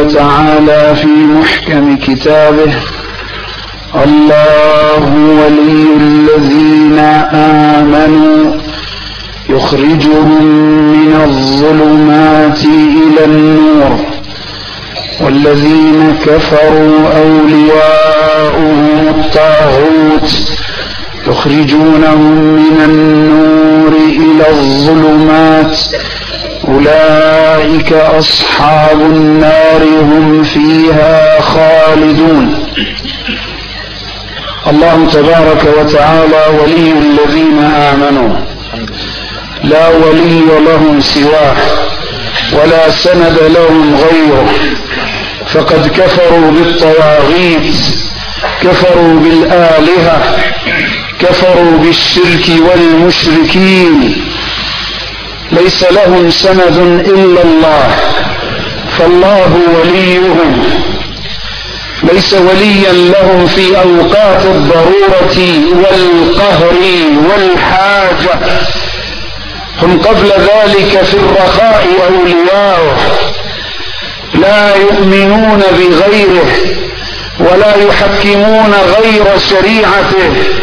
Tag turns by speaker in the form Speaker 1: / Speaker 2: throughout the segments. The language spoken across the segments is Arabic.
Speaker 1: وتعالى في محكم كتابه. الله ولي الذين آمنوا. يخرجهم من الظلمات إلى النور. والذين كفروا أولياؤهم الطاغوت. يخرجونهم من النور إلى الظلمات. أولئك أصحاب النار هم فيها خالدون. الله تبارك وتعالى ولي الذين آمنوا. لا ولي لهم سواه ولا سند لهم غيره. فقد كفروا بالطواغيت كفروا بالآلهة كفروا بالشرك والمشركين. ليس لهم سند إلا الله. فالله وليهم. ليس وليا لهم في أوقات الضرورة والقهر والحاجة. هم قبل ذلك في الرخاء أولياؤه لا يؤمنون بغيره ولا يحكمون غير شريعته.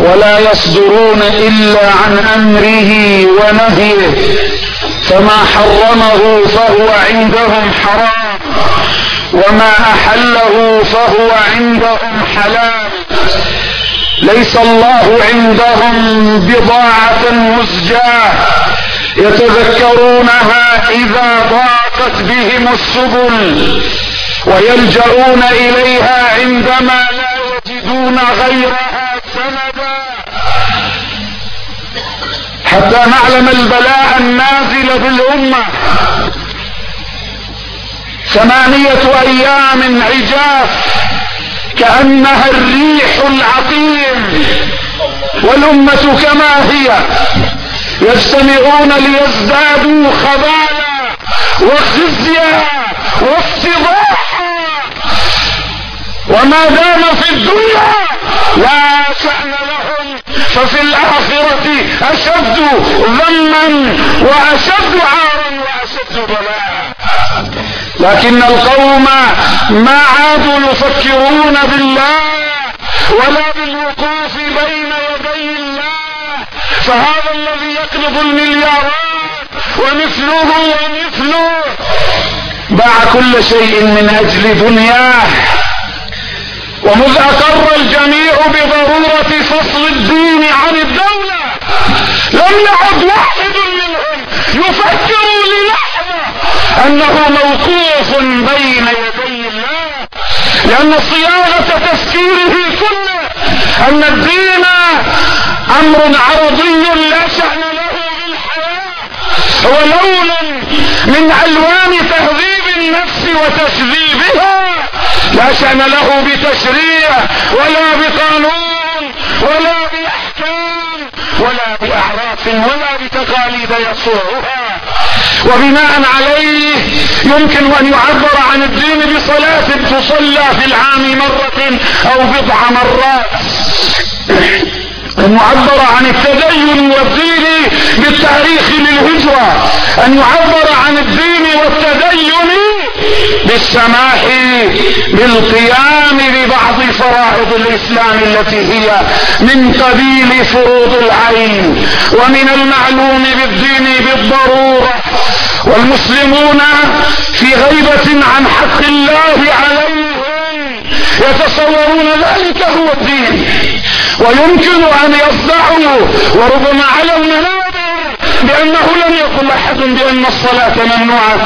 Speaker 1: ولا يصدرون إلا عن أمره ونهيه. فما حرمه فهو عندهم حرام. وما أحله فهو عندهم حلال. ليس الله عندهم بضاعة مزجاة. يتذكرونها إذا ضاقت بهم السبل. ويلجؤون إليها عندما لا يجدون غيرها. حتى نعلم البلاء النازل بالأمة ثمانية أيام عجاف كأنها الريح العقيم. والأمة كما هي يجتمعون ليزدادوا خبالا وخزيا وافتضاحا. وما دام في الدنيا لا شأن لهم ففي الآخرة أشد ذما وأشد عارا وأشد بلاء لكن القوم ما عادوا يفكرون بالله ولا بالوقوف بين يدي الله. فهذا الذي يقلب المليارات ومثله ومثله. باع كل شيء من أجل دنياه ومذ أقر الجميع بضرورة فصل الدين عن الدولة. لم يعد واحد منهم يفكر للحظه أنه موقوف بين يدي الله. لأن صياغة تفكيره كله أن الدين أمر عرضي لا شأن له بالحياة هو لون من ألوان تهذيب النفس وتشذيبها. لا شان له بتشريع ولا بقانون ولا بأحكام ولا بأعراف ولا بتقاليد يصوعها. وبناء عليه يمكن أن يعبر عن الدين بصلاة تصلى في العام مرة أو بضع مرات. أن يعبر عن التدين والدين بالتاريخ للهجرة. أن يعبر عن الدين بالسماح بالقيام ببعض فرائض الإسلام التي هي من قبيل فروض العين ومن المعلوم بالدين بالضرورة والمسلمون في غيبة عن حق الله عليهم يتصورون ذلك هو الدين ويمكن أن يصدعوا وربما على المنابر بأنه لم يقل أحد بأن الصلاة ممنوعة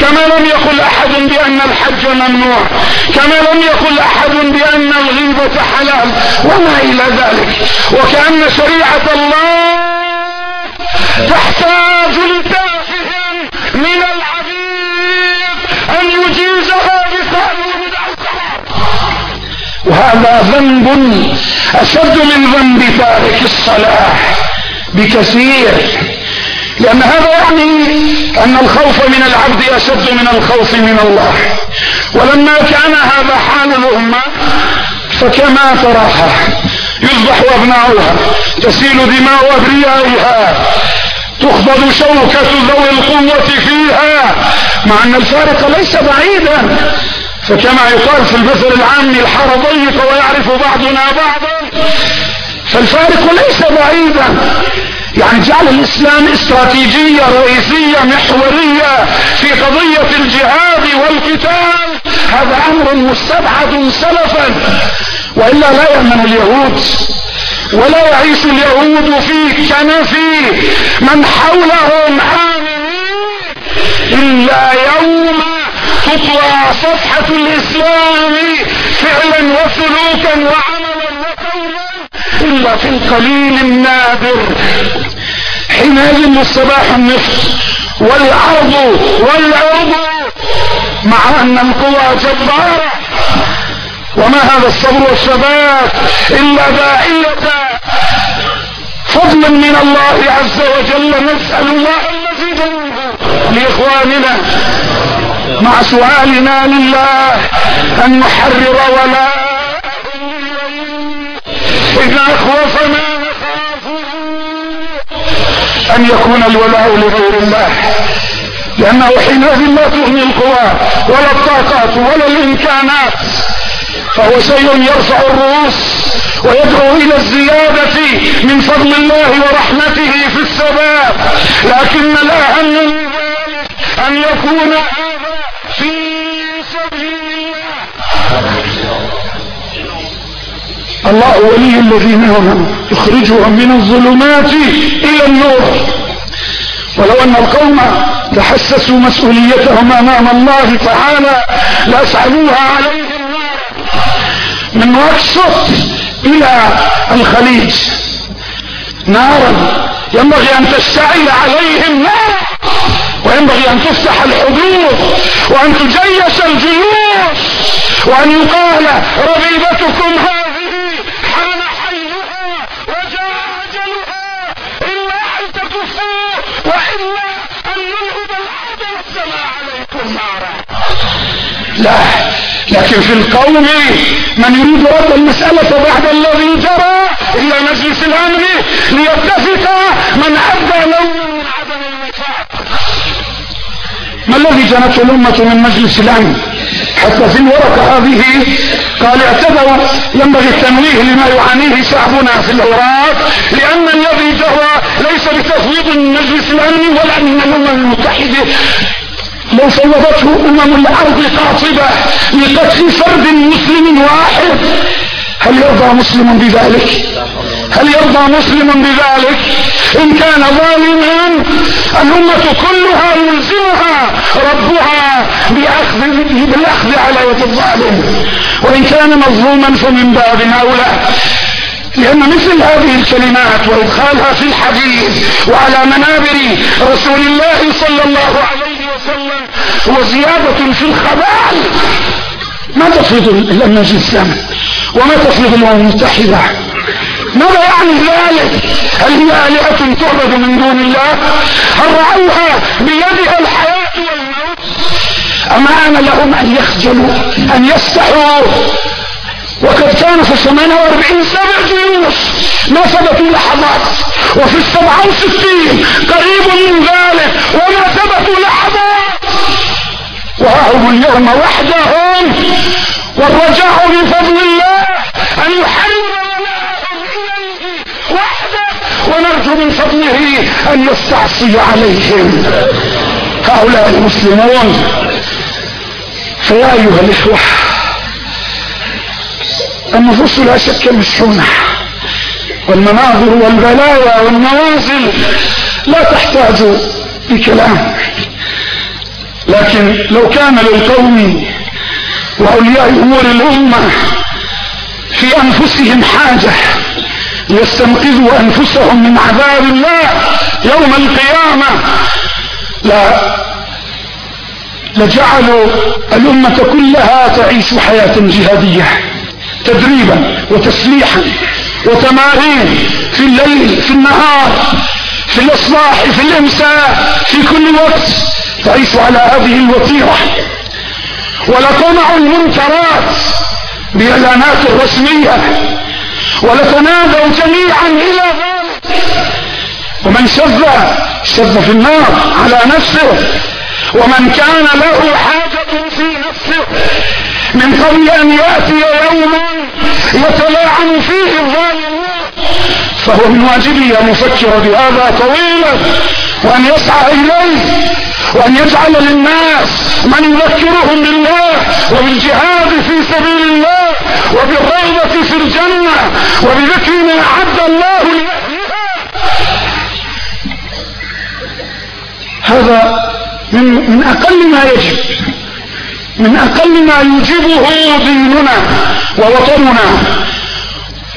Speaker 1: كما لم يقل أحد بأن الحج ممنوع كما لم يقل أحد بأن الغيبة حلال وما إلى ذلك. وكأن شريعة الله تحتاج لتافه من العبيد أن يجيزها وهذا ذنب أشد من ذنب تارك الصلاة بكثير. لأن هذا يعني أن الخوف من العبد أشد من الخوف من الله. ولما كان هذا حال الأمة فكما تراها يذبح أبناؤها تسيل دماء أبريائها تخفض شوكة ذوي القوة فيها مع أن الفارق ليس بعيدا. فكما يقال في المثل العامي الحار ضيق ويعرف بعضنا بعضا. فالفارق ليس بعيدا. يعني جعل الإسلام استراتيجية رئيسية محورية في قضية الجهاد والقتال. هذا أمر مستبعد سلفا. وإلا لا يأمن اليهود ولا يعيش اليهود في كنف من حولهم آمنين. إلا يوم تطلع صفحة الإسلام فعلا وسلوكا وعملا. إلا في القليل النادر حينئذ الصباح النصف والعرض والعرض مع أن القوى جبارة. وما هذا الصبر والثبات إلا داعية فضلا من الله عز وجل نسأل الله المزيد منه لإخواننا مع سؤالنا لله أن نحرر ولا إذا أخوفنا نخاف أن يكون الولاء لغير الله. لأنه حينئذ لا تغني القوى ولا الطاقات ولا الإمكانات. فهو شيء يرفع الرؤوس ويدعو إلى الزيادة من فضل الله ورحمته في الثبات لكن الاهم من ذلك أن يكون الله ولي الذين امنوا يخرجهم من الظلمات إلى النور. ولو أن القوم تحسسوا مسؤوليتهم أمام الله تعالى لأسعدوها عليهم من واكسوت إلى الخليج. نارا. ينبغي أن تشتعل عليهم نار وينبغي أن تفتح الحدود وأن تجيش الجيوش. وأن يقال رغيبتكم هذه لا. لكن في القوم من يريد رد المسألة بعد الذي جرى إلى مجلس الأمن ليتفق من أبدى لون من عدم الوفاق ما الذي جنته الأمة من مجلس الأمن؟ حتى في الورقة هذه قال اعتذروا ينبغي التنويه لما يعانيه شعبنا في العراق لأن الذي جرى ليس بتفويض من مجلس الأمن ولا من الأمم المتحدة لو فوضته أمم الأرض قاطبة لقتل فرد مسلم واحد. هل يرضى مسلم بذلك؟ هل يرضى مسلم بذلك؟ إن كان ظالما الأمة كلها يلزمها ربها بأخذ بالأخذ على يد الظالم. وإن كان مظلوما فمن باب أولى. لأن مثل هذه الكلمات وإدخالها في الحديث وعلى منابر رسول الله صلى الله عليه وسلم هو زيادة في الخبال ما تفرض المجلس الإسلامي وما تفرض الأمم المتحدة ماذا يعني ذلك؟ هل هي آلهة تعبد من دون الله؟ هل رأوها بيدها الحياة والموت؟ أما أنا لهم أن يخجلوا أن يستحوا؟ وقد كان في الثمانية وأربعين سبع جيوش ما ثبتوا لحظات وفي السبعة وستين قريب من ذلك وما ثبتوا لحظات. وهم اليوم وحدهم والرجاء بفضل الله أن يحرر ولاءهم إليه وحده ونرجو من فضله أن يستعصي عليهم. هؤلاء المسلمون فيا أيها الإخوة النفوس لا شك مشحونة والمناظر والبلايا والنوازل لا تحتاج لكلام. لكن لو كان للقوم وأولياء أمور الأمة في أنفسهم حاجة ليستنقذوا أنفسهم من عذاب الله يوم القيامة لا لجعلوا الأمة كلها تعيش حياة جهادية تدريبا وتسليحا وتمارين في الليل في النهار في الاصلاح في الأمساء في كل وقت. تعيش على هذه الوتيرة ولتمع المنكرات بإعلانات رسمية. ولتنادوا جميعا إلى ذلك. ومن شذ شذ في النار على نفسه. ومن كان له حاجة في نفسه. من قبل أن يأتي يوم يتلاعن فيه الظالمون. فهو من واجبه أن يفكر بهذا طويلا. وأن يسعى إليه. وأن يجعل للناس من يذكرهم بالله وبالجهاد في سبيل الله وبالرغبة في الجنة وبذكر ما أعد الله لأهلها. هذا من, من أقل ما يجب. من أقل ما يوجبه ديننا ووطننا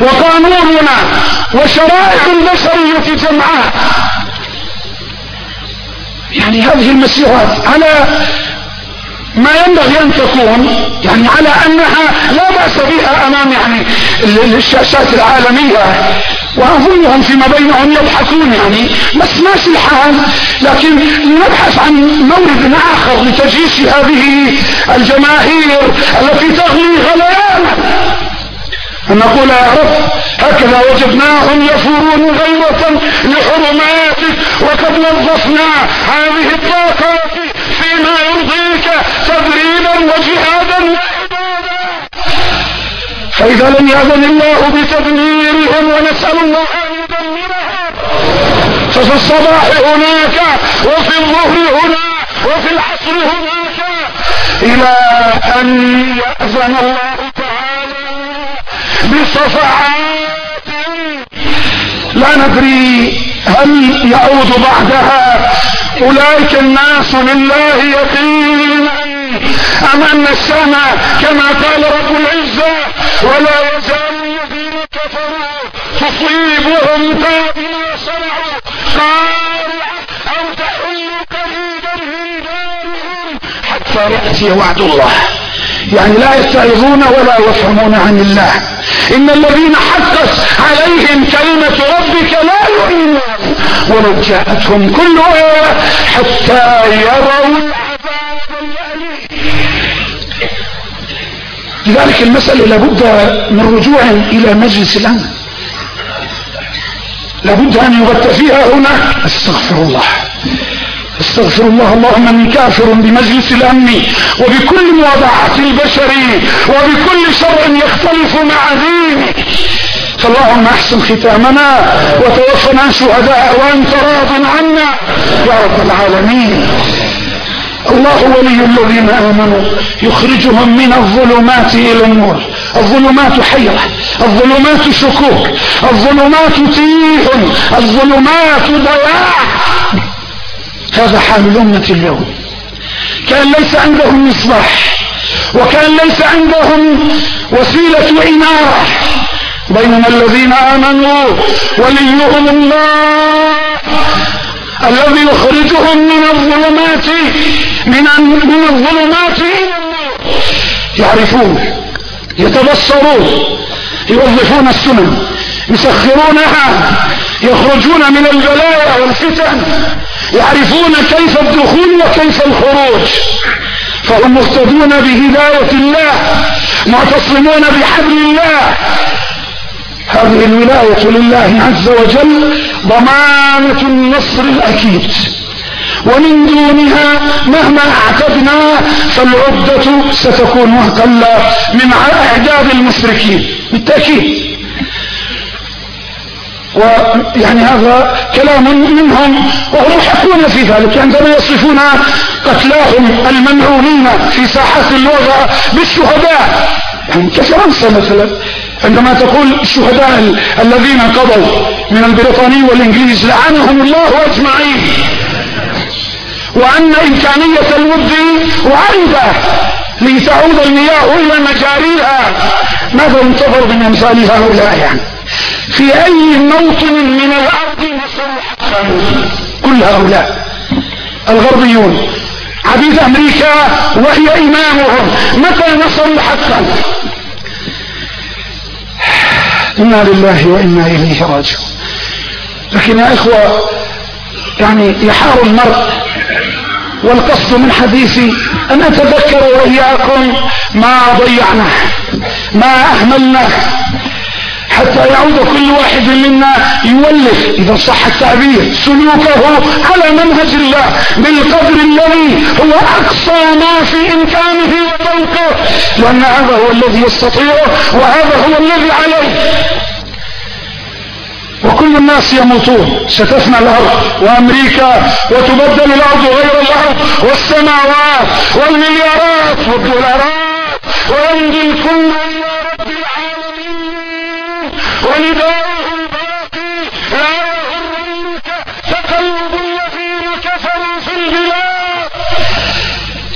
Speaker 1: وقانوننا وشرائع البشرية جمعاء. يعني هذه المسيرات على ما ينبغي أن تكون يعني على أنها لا بأس بها أمام يعني الشاشات العالمية وأظنهم فيما بينهم يضحكون يعني بس ماشي الحال لكن نبحث عن مورد آخر لتجيش هذه الجماهير التي تغلي غليانا أن نقول يا رب هكذا وجدناهم يفورون غيرة لحرماتك وقد وظفنا هذه الطاقة فيما يرضيك تدريبا وجهادا فإذا لم يأذن الله بتدميرهم ونسأل الله أن يدمرهم ففي الصباح هناك وفي الظهر هنا وفي العصر هناك. إلى أن يأذن الله بصفعات لا ندري هل يعود بعدها. أولئك الناس لله يقينا. أم أن السماء كما قال رب العزة ولا يزال الذين كفروا تصيبهم بما صنعوا. قارعة أو تحل قريبا من دارهم حتى يأتي وعد الله. يعني لا يستعظون ولا يفهمون عن الله. إن الذين حقت عليهم كلمة ربك لا يؤمنون. ولو جاءتهم كل آية حتى يروا العذاب الأليم. لذلك المسألة لابد من رجوع إلى مجلس الأمن. لابد أن يغطى فيها هنا. أستغفر الله. استغفر الله اللهم إني كافر بمجلس الأمن وبكل مواضعات البشر وبكل شرع يختلف مع دينه فاللهم احسن ختامنا وتوفنا شهداء وأنت راض عنا. يا رب العالمين. الله ولي الذين آمنوا يخرجهم من الظلمات إلى النور. الظلمات حيرة الظلمات شكوك الظلمات تيه الظلمات ضياع. هذا حال الأمة اليوم. كان ليس عندهم مصباح وكان ليس عندهم وسيلة إنارة بينما الذين آمنوا وليهم الله الذي يخرجهم من الظلمات من من الظلمات إلى النور. يعرفون يتبصرون يوظفون السنن يسخرونها يخرجون من البلايا والفتن. يعرفون كيف الدخول وكيف الخروج. فهم مهتدون بهداية الله معتصمون بحبل الله. هذه الولاية لله عز وجل ضمانة النصر الأكيد. ومن دونها مهما اعتدنا فالعدة ستكون أقل من أعداد المشركين. بالتأكيد. ويعني هذا كلام منهم وهم يحقون في ذلك عندما يصفون قتلاهم الممعونين في ساحات الوضع بالشهداء. يعني كفرنسا مثلا عندما تقول الشهداء الذين قضوا من البريطاني والإنجليز لعنهم الله أجمعين. وأن إمكانية المد وعيدة لتعود المياه إلى مجاريها. ماذا ينتظر من إمثال هؤلاء يعني؟ في أي موطن من حقا كل هؤلاء الغربيون عبيد أمريكا وهي إمامهم متى نصروا حقا إنا لله وإنا إليه راجعون. لكن يا إخوة يعني يحار المرء والقصد من حديثي أن أتذكر وإياكم ما ضيعناه ما أهملناه. حتى يعود كل واحد منا يولف. إذا صح التعبير سلوكه على منهج الله. بالقدر الذي هو أقصى ما في إمكانه وطوقه لأن هذا هو الذي يستطيعه وهذا هو الذي عليه. وكل الناس يموتون. ستفنى الأرض وأمريكا وتبدل الأرض غير الأرض والسماوات والمليارات والدولارات. ويمضي الكل ونداؤه الباقي لا يغرنك تقلب الذين كفروا في البلاد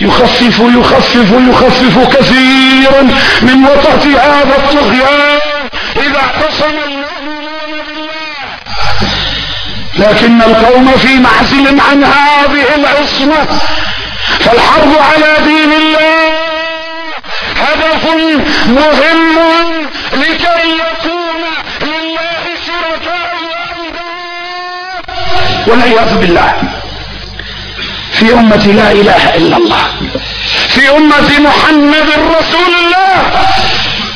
Speaker 1: يخفف يخفف يخفف كثيرا من وطأة هذا الطغيان إذا اعتصم المؤمنون بالله. لكن القوم في معزل عن هذه العصمة فالحرب على دين الله هدف مهم لكي يكون لله شركاء والعياذ بالله. في أمة لا إله إلا الله. في أمة محمد رسول الله.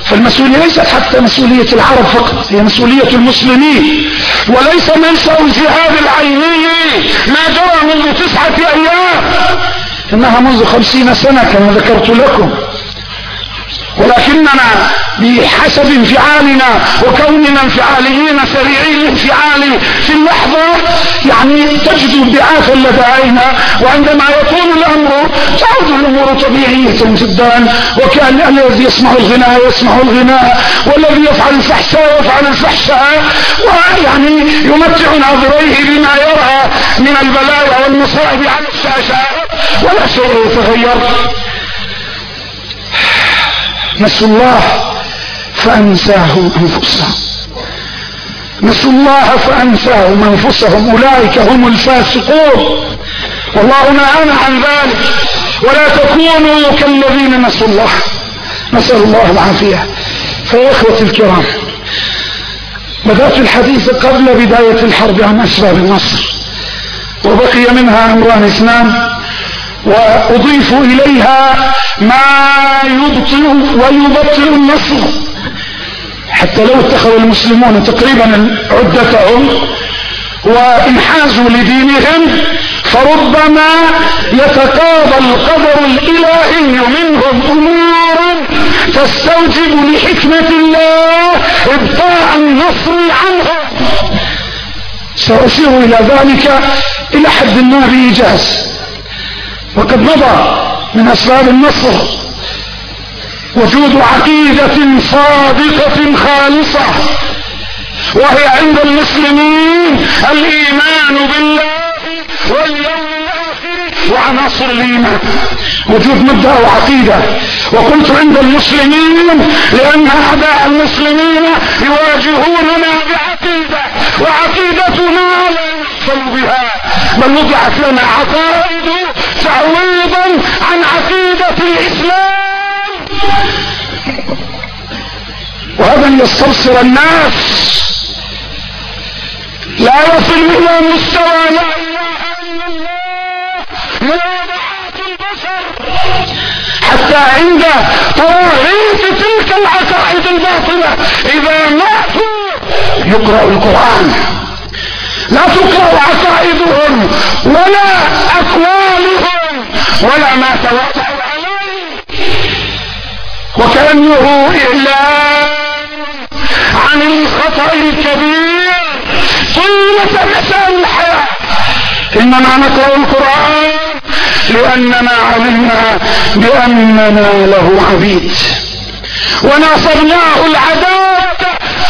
Speaker 1: فالمسؤولية ليست حتى مسؤولية العرب فقط هي مسؤولية المسلمين. وليس منشأ الجهاد العيني ما جرى منذ تسعة أيام. إنها منذ خمسين سنة كما ذكرت لكم. ولكننا بحسب انفعالنا وكوننا انفعاليين سريعي الانفعال في اللحظة يعني تجد انبعاثا لدينا وعندما يطول الأمر تعود الأمور طبيعية جدا وكأن الذي يسمع الغناء يسمع الغناء والذي يفعل الفحشاء يفعل الفحشاء ويعني يمتع ناظريه بما يرى من البلايا والمصائب على الشاشات ولا شيء يتغير. نسوا الله فأنساهم أنفسهم. نسوا الله فأنساهم أنفسهم. أولئك هم الفاسقون. والله نهانا عن ذلك. ولا تكونوا كالذين نسوا الله. نسأل الله العافية. فيا إخوتي الكرام بدأت الحديث قبل بداية الحرب عن أسباب النصر وبقي منها أمران اثنان. وأضيف إليها ما يبطئ ويبطئ النصر. حتى لو اتخذوا المسلمون تقريبا عدتهم وانحازوا لدينهم فربما يتقاضى القدر الإلهي منهم امورا. تستوجب لحكمة الله ابطاء النصر عنهم. سأشير إلى ذلك إلى حد ما بإيجاز وقد مضى من أسباب النصر. وجود عقيدة صادقة خالصة وهي عند المسلمين الإيمان بالله واليوم الآخر وعناصر الإيمان. وجود مبدأ وعقيدة. وقلت عند المسلمين لأن أعداء المسلمين يواجهوننا بعقيدة وعقيدتنا لا يحصل بها بل وضعت لنا عقائد تعويضا عن عقيدة الإسلام. وهذا يستبصر الناس. لا يصل إلى مستوى لا إله إلا الله. مواضعات البشر. حتى عند طواغيت تلك العقائد الباطلة إذا ماتوا يقرأ القرآن. لا تقرأ عقائدهم ولا أقوالهم. ولا ما توقعوا عليه وكأنه إعلان عن الخطأ الكبير. طيلة مساء الحياة إننا نقرأ القرآن لأننا علمنا بأننا له عبيد. وناصرناه العداوة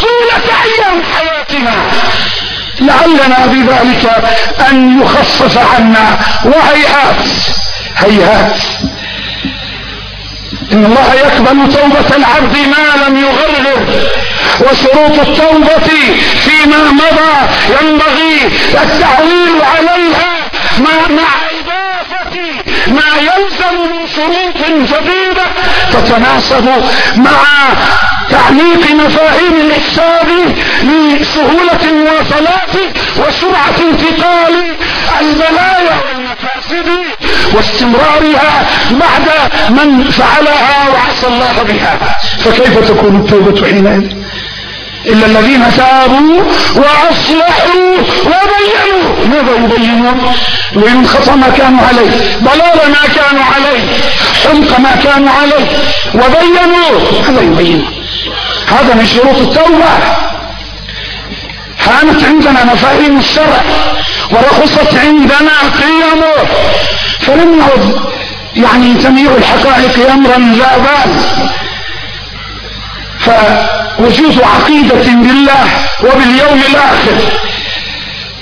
Speaker 1: طولة أيام حياتنا. لعلنا بذلك أن يخفف عنا وهيهات هيهات إن الله يقبل توبة العبد ما لم يغرر وشروط التوبة فيما مضى ينبغي التعويل عليها مع, ما يلزم من شروط جديدة تتناسب مع تعليق مفاهيم الإحساب لسهولة المواصلات وسرعة انتقال البلايا والمفاسد واستمرارها بعد من فعلها وعصى الله بها. فكيف تكون التوبة حينئذ؟ إلا الذين تابوا وأصلحوا وبينوا. ماذا يبينون؟ يبينون خطأ ما كانوا عليه ضلال ما كانوا عليه حمق ما كانوا عليه وبينوا. هذا يبين هذا من شروط التوبة. كانت عندنا مفاهيم الشرع ورخصت عندنا قيمه فلم يعد يعني تمييع الحقائق امرا لا بأس. فوجود عقيدة بالله وباليوم الآخر.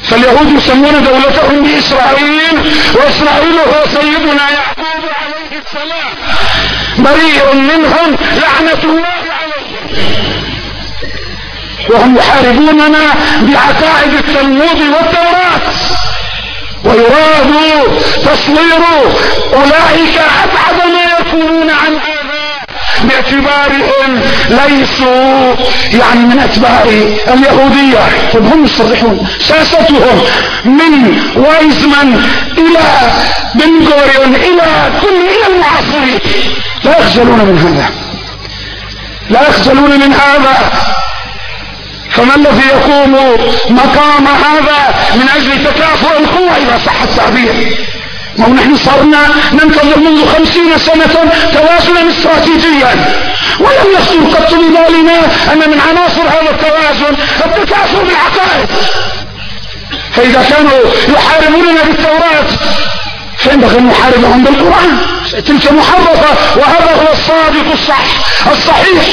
Speaker 1: فاليهود يسمون دولتهم بإسرائيل وإسرائيل هو سيدنا يعقوب عليه السلام. بريء منهم لعنة الله عليهم. وهم يحاربوننا بعقائد التلمود والتوراة. ويراد تصوير أولئك أبعد ما يكونون عن باعتبارهم ليسوا يعني من أتباع اليهودية. طب هم يصرحون ساستهم من وايزمان إلى بن غوريون إلى كل إلى المعاصرين لا يخجلون من هذا. لا يخجلون من هذا. فما الذي يقوم مقام هذا من أجل تكافؤ القوى إذا صح التعبير؟ ما هو نحن صرنا ننتظر منذ خمسين سنة توازنا استراتيجيا. ولم يخطر قط ببالنا أن من عناصر هذا التوازن التكافؤ بالعقائد. فإذا كانوا يحاربوننا بالتوراة فينبغي أن نحاربهم بالقرآن. تلك محرفة وهذا هو الصادق الصح الصحيح.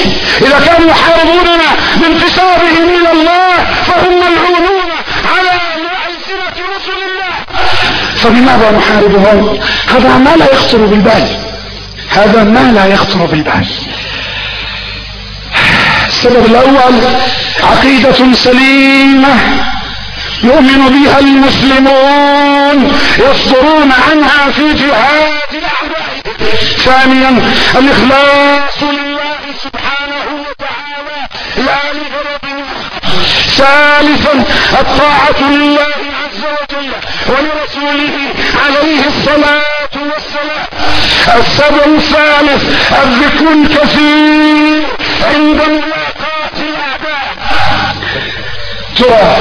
Speaker 1: إذا كانوا يحاربوننا بانتسابهم إلى الله فهم ملعونون على فبماذا نحاربهم؟ هذا ما لا يخطر بالبال. هذا ما لا يخطر بالبال. السبب الأول عقيدة سليمة يؤمن بها المسلمون يصدرون عنها في جهاد الاعداء ثانيا الإخلاص لله سبحانه وتعالى. لا لغرض ثالثا الطاعة لله عز وجل ولرسوله عليه الصلاة والسلام. السبب الثالث الذكر الكثير عند ملاقاة الأعداء. ترى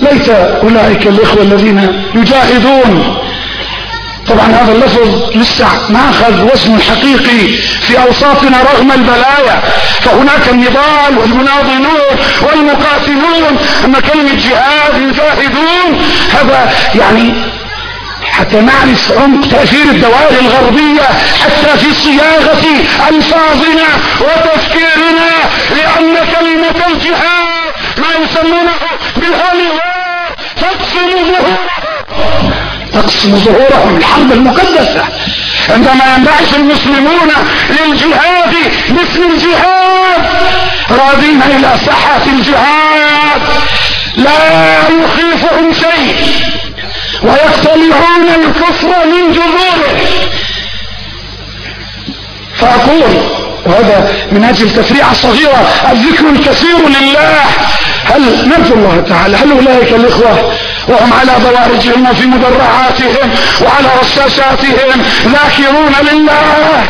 Speaker 1: ليت أولئك الإخوة الذين يجاهدون طبعا هذا اللفظ لسه ما أخذ وزن حقيقي في أوصافنا رغم البلايا. فهناك النضال والمناضلون والمقاتلون أما كلمة جهاد يجاهدون هذا يعني حتى نعرف عمق تأثير الدوائر الغربية حتى في صياغة ألفاظنا وتفكيرنا لأن كلمة الجهاد ما يسمونه بالهوليوود تقسم ظهورهم تقسم ظهورهم الحرب المقدسة. عندما ينبعث المسلمون للجهاد مثل الجهاد راضين إلى صحة الجهاد. لا يخيفهم شيء. ويقتلعون الكفر من جذوره. فأقول وهذا من أجل تفريعة صغيرة الذكر الكثير لله. هل نرجو الله تعالى هل أولئك الإخوة وهم على بوارجهم وفي مدرعاتهم وعلى رشاشاتهم. ذاكرون لله.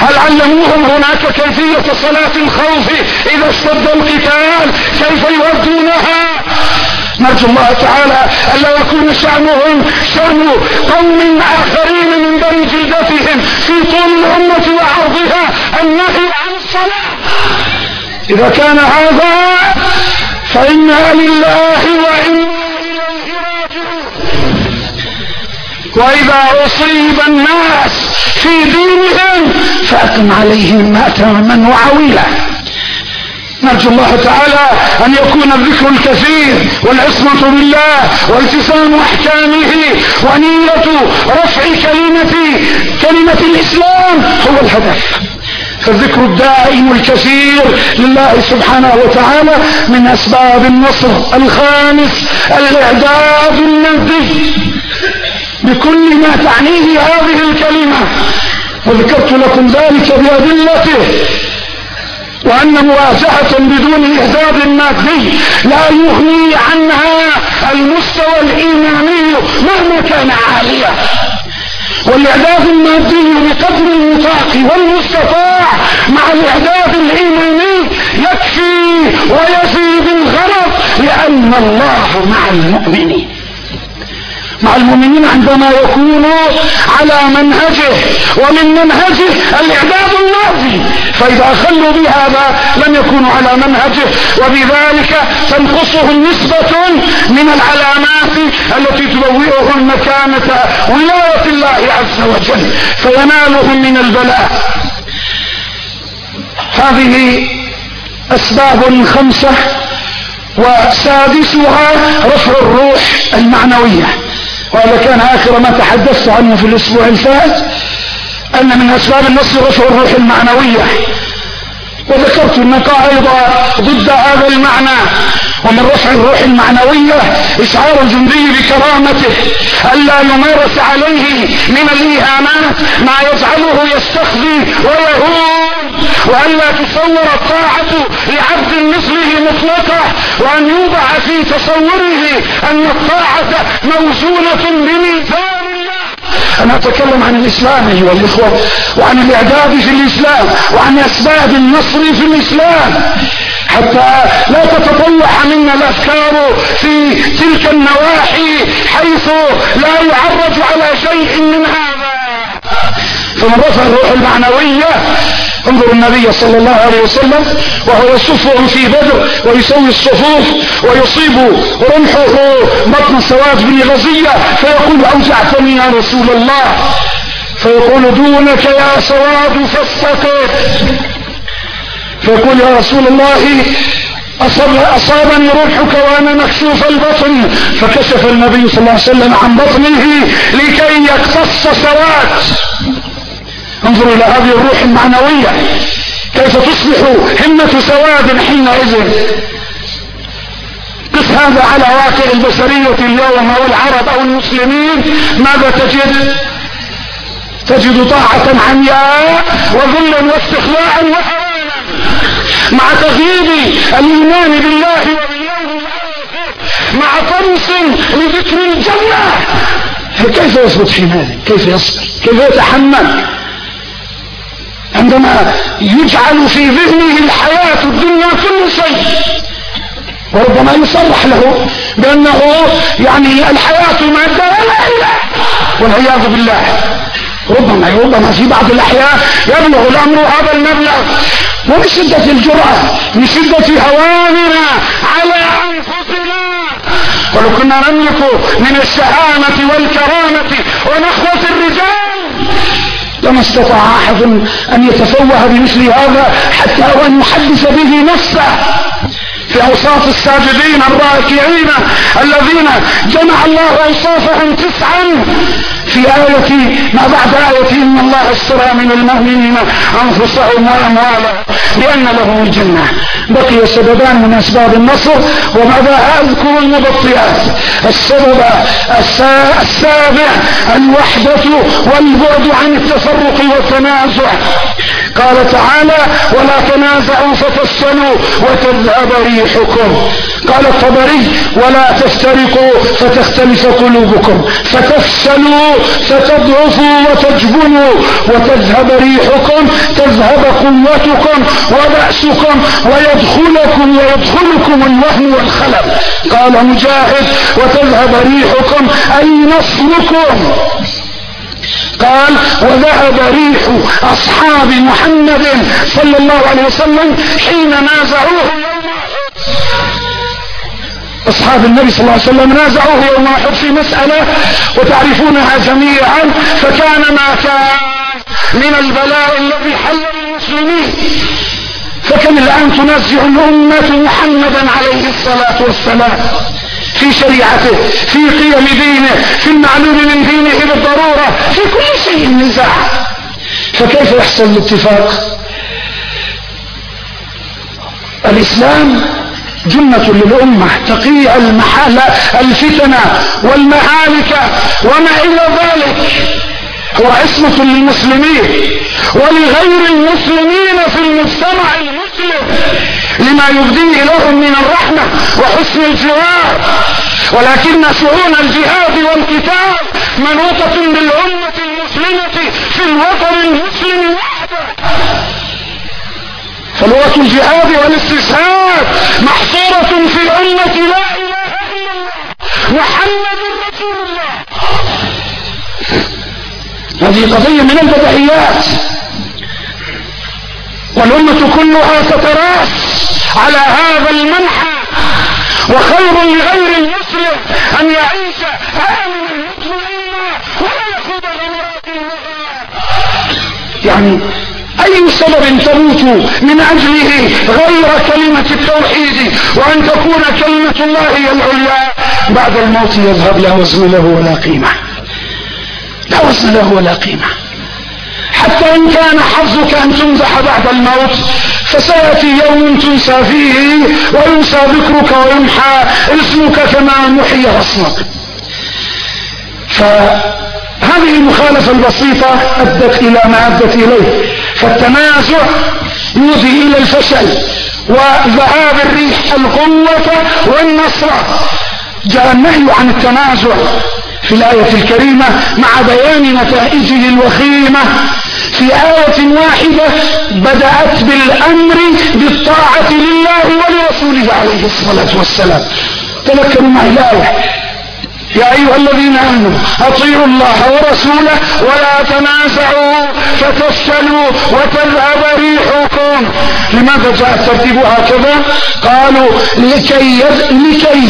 Speaker 1: هل علموهم هناك كيفية صلاة الخوف إذا اشتد القتال؟ كيف يؤدونها نرجو الله تعالى الا يكون شأنهم شأن قوم آخرين من بني جلدتهم في طول الأمة وعرضها النهي عن الصلاة. إذا كان هذا فإنا لله وإنا وإذا أصيب الناس في دينهم فأتم عليهم مأتما وعويلا. نرجو الله تعالى أن يكون الذكر الكثير والعصمة بالله والتزام أحكامه ونية رفع كلمة كلمة الإسلام هو الهدف. فالذكر الدائم الكثير لله سبحانه وتعالى من أسباب النصر الخامس الإعداد المادي بكل ما تعنيه هذه الكلمة. وذكرت لكم ذلك بأدلته. وأن مواجهة بدون إعداد مادي. لا يغني عنها المستوى الإيماني مهما كان عاليا. والإعداد المادي بقدر المطاق والمستطاع مع الإعداد الإيماني يكفي ويزيد الغرض لأن الله مع المؤمنين. مع المؤمنين عندما يكونوا على منهجه ومن منهجه الإعداد النافي فإذا خلوا بهذا لم يكونوا على منهجه وبذلك تنقصهم نسبة من العلامات التي تبوئهم مكانة ولاية الله عز وجل فينالهم من البلاء. هذه أسباب خمسة وسادسها رفع الروح المعنوية. وهذا كان آخر ما تحدثت عنه في الأسبوع الفائت أن من أسباب النصر رفع الروح المعنوية. وذكرت أن قاعدة ضد هذا المعنى ومن رفع الروح المعنوية إشعار الجندي بكرامته ألا يمارس عليه من الإيهامات ما يجعله يستخفي ويهون. وألا تصور الطاعة لعبد مثله مطلقة وأن يوضع في تصوره أن الطاعة موزونة بميزان أنا أتكلم عن الإسلام أيها الإخوة وعن الإعداد في الإسلام وعن أسباب النصر في الإسلام. حتى لا تتطلع منا الأفكار في تلك النواحي حيث لا يعرج على شيء من هذا. فمن رفع الروح المعنوية انظر النبي صلى الله عليه وسلم وهو يصفهم في بدر ويسوي الصفوف ويصيب رمحه بطن سواد بن غزية فيقول أوجعتني يا رسول الله. فيقول دونك يا سواد فاستقر فيقول يا رسول الله أصاب أصابني روحك وأنا مكشوف البطن. فكشف النبي صلى الله عليه وسلم عن بطنه لكي يقتص سواد. انظروا إلى هذه الروح المعنوية. كيف تصبح همة سواد حينئذ. قس هذا على واقع البشرية اليوم والعرب أو المسلمين. ماذا تجد؟ تجد طاعة عمياء وذلا واستخلاعا وهوانا مع تغييب الإيمان بالله وباليوم الآخر. مع طمس لذكر الجنة. كيف يثبت حينئذ؟ كيف يصبر كيف يتحمل؟ عندما يجعل في ذهنه الحياة الدنيا كل شيء. وربما يصرح له بأنه يعني الحياة مادة ولا إله والعياذ بالله. ربما ربما في بعض الأحيان يبلغ الأمر هذا المبلغ. ومن شدة الجرأة من شدة هواننا على أنفسنا. ولو كنا نملك من الشهامة والكرامة ونخوة الرجال لما استطاع أحد أن يتفوه بمثل هذا حتى وأن يحدث به نفسه. في أوصاف الساجدين الراكعين الذين جمع الله أوصافهم تسعا. في آية ما بعد آية إن الله اشترى من المؤمنين أنفسهم وأموالهم. بأن لهم الجنة. بقي سببان من أسباب النصر وماذا أذكر المبطئات؟ السبب السابع الوحدة والبعد عن التفرق والتنازع. قال تعالى ولا تنازعوا فتفشلوا وتذهب ريحكم. قال الطبري ولا تفترقوا فتختلف قلوبكم فتفشلوا فتضعفوا وتجبنوا وتذهب ريحكم تذهب قوتكم وبأسكم ويدخلكم ويدخلكم الوهم والخلل. قال مجاهد وتذهب ريحكم أي نصركم؟ قال وذهب ريح أصحاب محمد صلى الله عليه وسلم حين نازعوه يوم أصحاب النبي صلى الله عليه وسلم نازعوه يوم أحد في مسألة وتعرفونها جميعا فكان ما كان من البلاء الذي حل بالمسلمين فكم الآن تنزع الأمة محمدا عليه الصلاة والسلام في شريعته في قيم دينه في المعلوم من دينه بالضرورة في كل شيء نزاع فكيف يحصل الاتفاق؟ الإسلام جنة للأمة تقي المحال الفتن والمهالك وما إلى ذلك. هو عصمة للمسلمين ولغير المسلمين في المجتمع المسلم لما يبديه لهم من الرحمة وحسن الجوار ولكن شؤون الجهاد والقتال منوطة بالأمة المسلمة في الوطن المسلم وحده. فلغة الجهاد والاستشهاد أمة لا إله إلا الله. محمد رسول الله. هذه قضية من البدهيات والأمة كلها تتراس على هذا المنحى. وخير لغير المسلم أن يعيش آمنا مطمئنا ولا يخوض غمرات يعني أي سبب تموت من أجله غير كلمة التوحيد وأن تكون كلمة الله هي العليا. بعد الموت يذهب لا وزن له ولا قيمة. لا وزن له ولا قيمة. حتى إن كان حظك أن تمزح بعد الموت فسيأتي يوم تنسى فيه وينسى ذكرك ويمحى اسمك كما محي رسمك فهذه المخالفة البسيطة أدت إلى ما أدت إليه. فالتنازع يؤدي إلى الفشل وذهاب الريح القوة والنصر. جاء النهي عن التنازع في الآية الكريمة مع بيان نتائجه الوخيمة في آية واحدة بدأت بالأمر بالطاعة لله ولرسوله عليه الصلاة والسلام. تذكروا معي الآية يا أيها الذين آمنوا أطيعوا الله ورسوله ولا تنازعوا فتفشلوا وتذهب ريحكم. لماذا جاء الترتيب هكذا؟ قالوا لكي, يد... لكي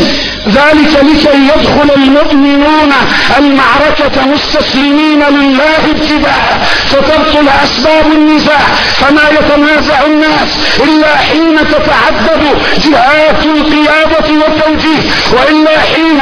Speaker 1: ذلك لكي يدخل المؤمنون المعركة مستسلمين لله ابتداء فتبطل أسباب النزاع. فما يتنازع الناس إلا حين تتعدد جهات القيادة والتوجيه وإلا حين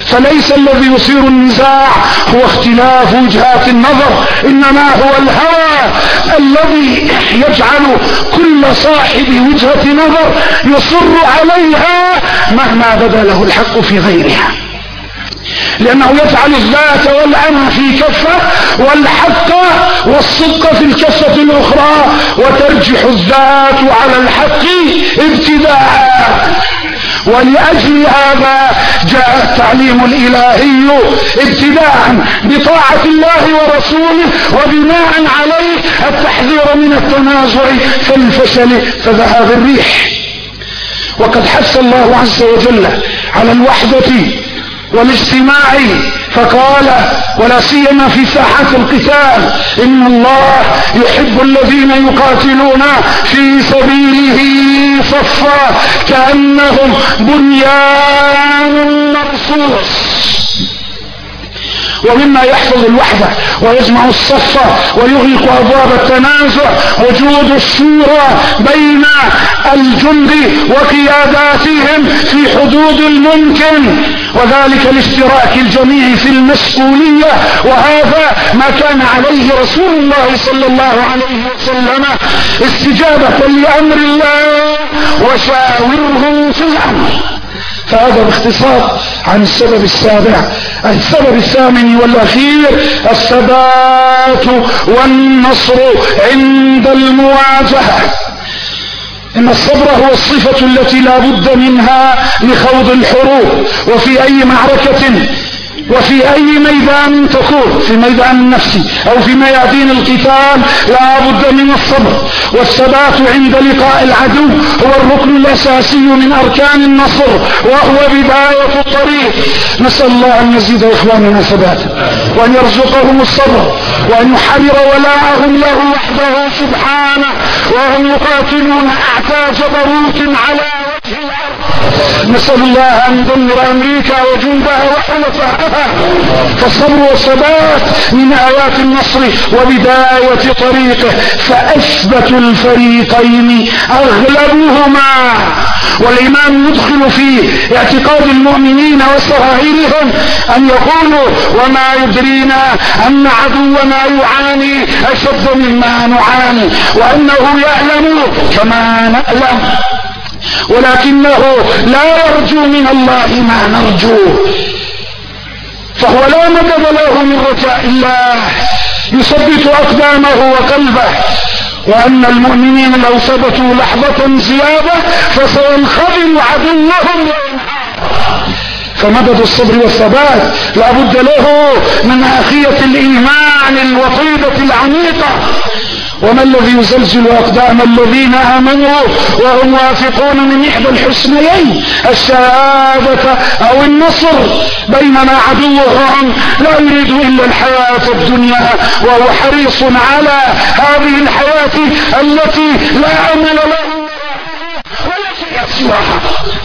Speaker 1: فليس الذي يثير النزاع هو اختلاف وجهات النظر إنما هو الهوى الذي يجعل كل صاحب وجهة نظر يصر عليها مهما بدا له الحق في غيرها. لأنه يجعل الذات والأنا في كفة والحق والصدق في الكفة الأخرى وترجح الذات على الحق ابتداء. ولأجل هذا جاء التعليم الإلهي ابتداء بطاعة الله ورسوله وبناء عليه التحذير من التنازع فالفشل فذهاب الريح. وقد حث الله عز وجل على الوحدة والاجتماع فقال ولا سيما في ساحات القتال إن الله يحب الذين يقاتلون في سبيله صفا كأنهم بنيان مرصوص ومما يحفظ الوحدة ويجمع الصف ويغلق أبواب التنازع وجود الشورى بين الجند وقياداتهم في حدود الممكن. وذلك لاشتراك الجميع في المسؤولية. وهذا ما كان عليه رسول الله صلى الله عليه وسلم استجابة لأمر الله. وشاورهم في الأمر. فهذا باختصار عن السبب السابع. السبب الثامن والأخير الثبات والنصر عند المواجهة إن الصبر هو الصفة التي لا بد منها لخوض الحروب وفي أي معركة وفي أي ميدان تكون في ميدان النفس أو في ميادين القتال لا بد من الصبر. والثبات عند لقاء العدو هو الركن الأساسي من أركان النصر وهو بداية الطريق. نسأل الله أن يزيد إخواننا ثباتا وأن يرزقهم الصبر وأن يحرر ولاءهم له وحده سبحانه وهم يقاتلون أعتى جبروت على نسأل الله أن يدمر أمريكا وجندها وحلفائها فالصبر والثبات من آيات النصر وبداية طريقه. فأثبت الفريقين أغلبهما. والإمام يدخل في اعتقاد المؤمنين وسرائرهم أن يقولوا وما يدرينا أن عدونا يعاني أشد مما نعاني وأنه يعلم كما نعلم. ولكنه لا يرجو من الله ما نرجوه فهو لا مدد له من رجاء الله يثبت أقدامه وقلبه. وأن المؤمنين لو ثبتوا لحظة زيادة فسينخذل عدوهم فمدد الصبر والثبات لا بد له من آخية الإيمان الوطيدة العميقة. وما الذي يزلزل أقدام الذين آمنوا وهم واثقون من إحدى الحسنيين؟ الشهادة أو النصر؟ بينما عدوهم لا يريد إلا الحياة الدنيا وهو حريص على هذه الحياة التي لا أمل له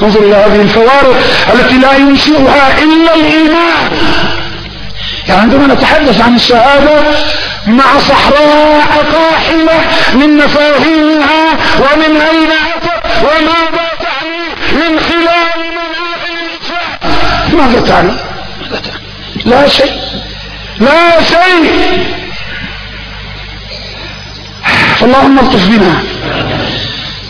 Speaker 1: انظر إلى هذه الفوارق التي لا ينشئها إلا الإيمان. يعني عندما نتحدث عن الشهادة مع صحراء قاحلة من مفاهيمها ومن أين أتت وماذا تعني من خلال مناهج الإسلام ماذا تعني؟ لا شيء. لا شيء. فاللهم الطف بنا.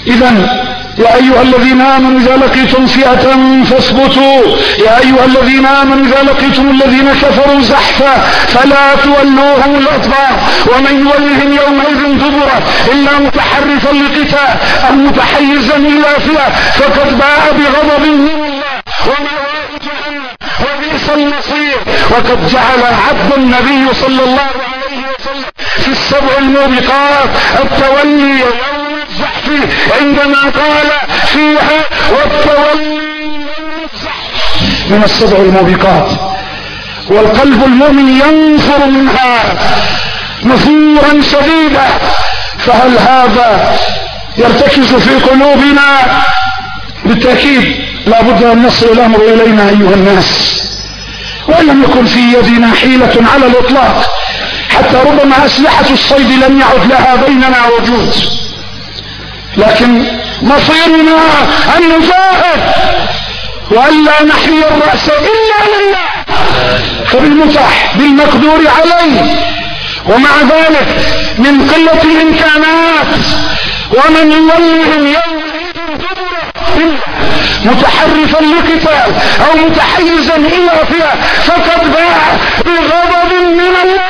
Speaker 1: إذا يا أيها الذين آمنوا إذا لقيتم فئة فاثبتوا. يا أيها الذين آمنوا إذا لقيتم الذين كفروا زحفا فلا تولوهم الأدبار ومن يولهم يومئذ دبره إلا متحرفا لقتال أو متحيزا إلى فئة فقد باء بغضب من الله ومأواه جهنم وبئس المصير. وقد جعل عبد النبي صلى الله عليه وسلم في السبع الموبقات التولي الزحف عندما قال فيها والتولي من السبع الموبقات. والقلب المؤمن ينفر منها نفورا شديدا. فهل هذا يرتكز في قلوبنا؟ بالتأكيد لا بد أن نصل الأمر إلينا أيها الناس. وإن لم يكن في يدنا حيلة على الإطلاق حتى ربما أسلحة الصيد لم يعد لها بيننا وجود. لكن مصيرنا أن نجاهد وألا نحمي الرأس إلا لله. فبالمتاح بالمقدور عليه. ومع ذلك من قلة الإمكانات ومن يولهم يومئذ متحرفا لقتال أو متحيزا إلى فئة فقد باع بغضب من الله.